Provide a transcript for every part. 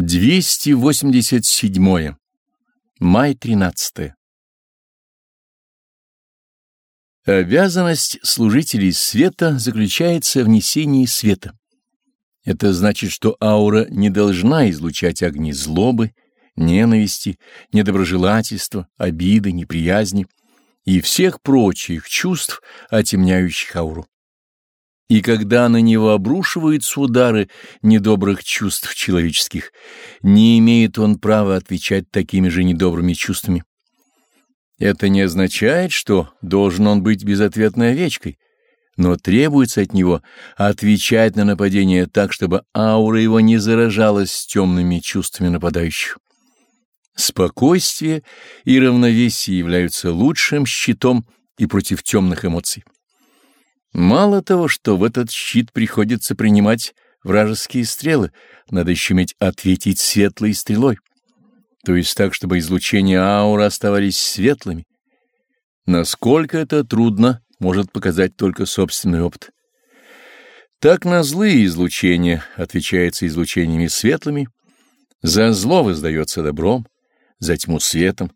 287. Май 13. Обязанность служителей света заключается в несении света. Это значит, что аура не должна излучать огни злобы, ненависти, недоброжелательства, обиды, неприязни и всех прочих чувств, отемняющих ауру и когда на него обрушиваются удары недобрых чувств человеческих, не имеет он права отвечать такими же недобрыми чувствами. Это не означает, что должен он быть безответной овечкой, но требуется от него отвечать на нападение так, чтобы аура его не заражалась темными чувствами нападающих. Спокойствие и равновесие являются лучшим щитом и против темных эмоций. Мало того, что в этот щит приходится принимать вражеские стрелы, надо еще иметь ответить светлой стрелой, то есть так, чтобы излучения ауры оставались светлыми. Насколько это трудно, может показать только собственный опыт. Так на злые излучения отвечается излучениями светлыми, за зло воздается добром, за тьму светом,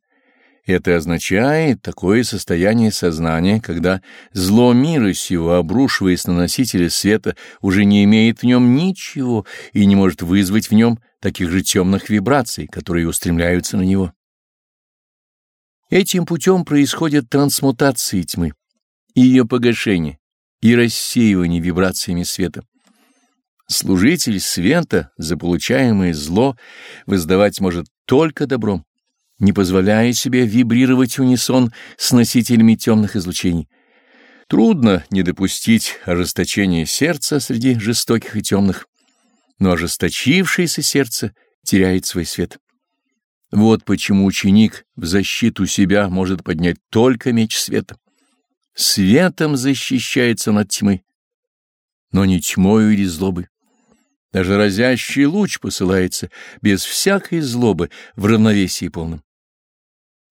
это означает такое состояние сознания, когда зло мира сего, обрушиваясь на носителя света, уже не имеет в нем ничего и не может вызвать в нем таких же темных вибраций, которые устремляются на него. Этим путем происходит трансмутация тьмы, ее погашение и рассеивание вибрациями света. Служитель света за получаемое зло воздавать может только добром не позволяя себе вибрировать унисон с носителями темных излучений. Трудно не допустить ожесточения сердца среди жестоких и темных, но ожесточившееся сердце теряет свой свет. Вот почему ученик в защиту себя может поднять только меч света. Светом защищается от тьмы, но не тьмою или злобой. Даже разящий луч посылается без всякой злобы в равновесии полном.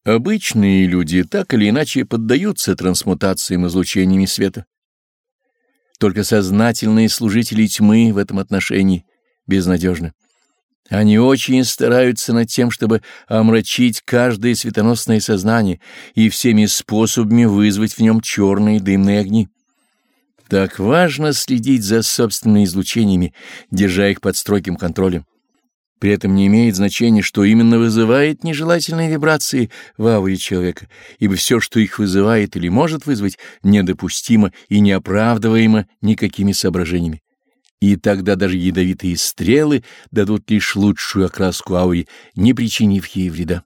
Обычные люди так или иначе поддаются трансмутациям излучениями света. Только сознательные служители тьмы в этом отношении безнадежны. Они очень стараются над тем, чтобы омрачить каждое светоносное сознание и всеми способами вызвать в нем черные дымные огни. Так важно следить за собственными излучениями, держа их под строгим контролем. При этом не имеет значения, что именно вызывает нежелательные вибрации в ауре человека, ибо все, что их вызывает или может вызвать, недопустимо и неоправдываемо никакими соображениями. И тогда даже ядовитые стрелы дадут лишь лучшую окраску ауре, не причинив ей вреда.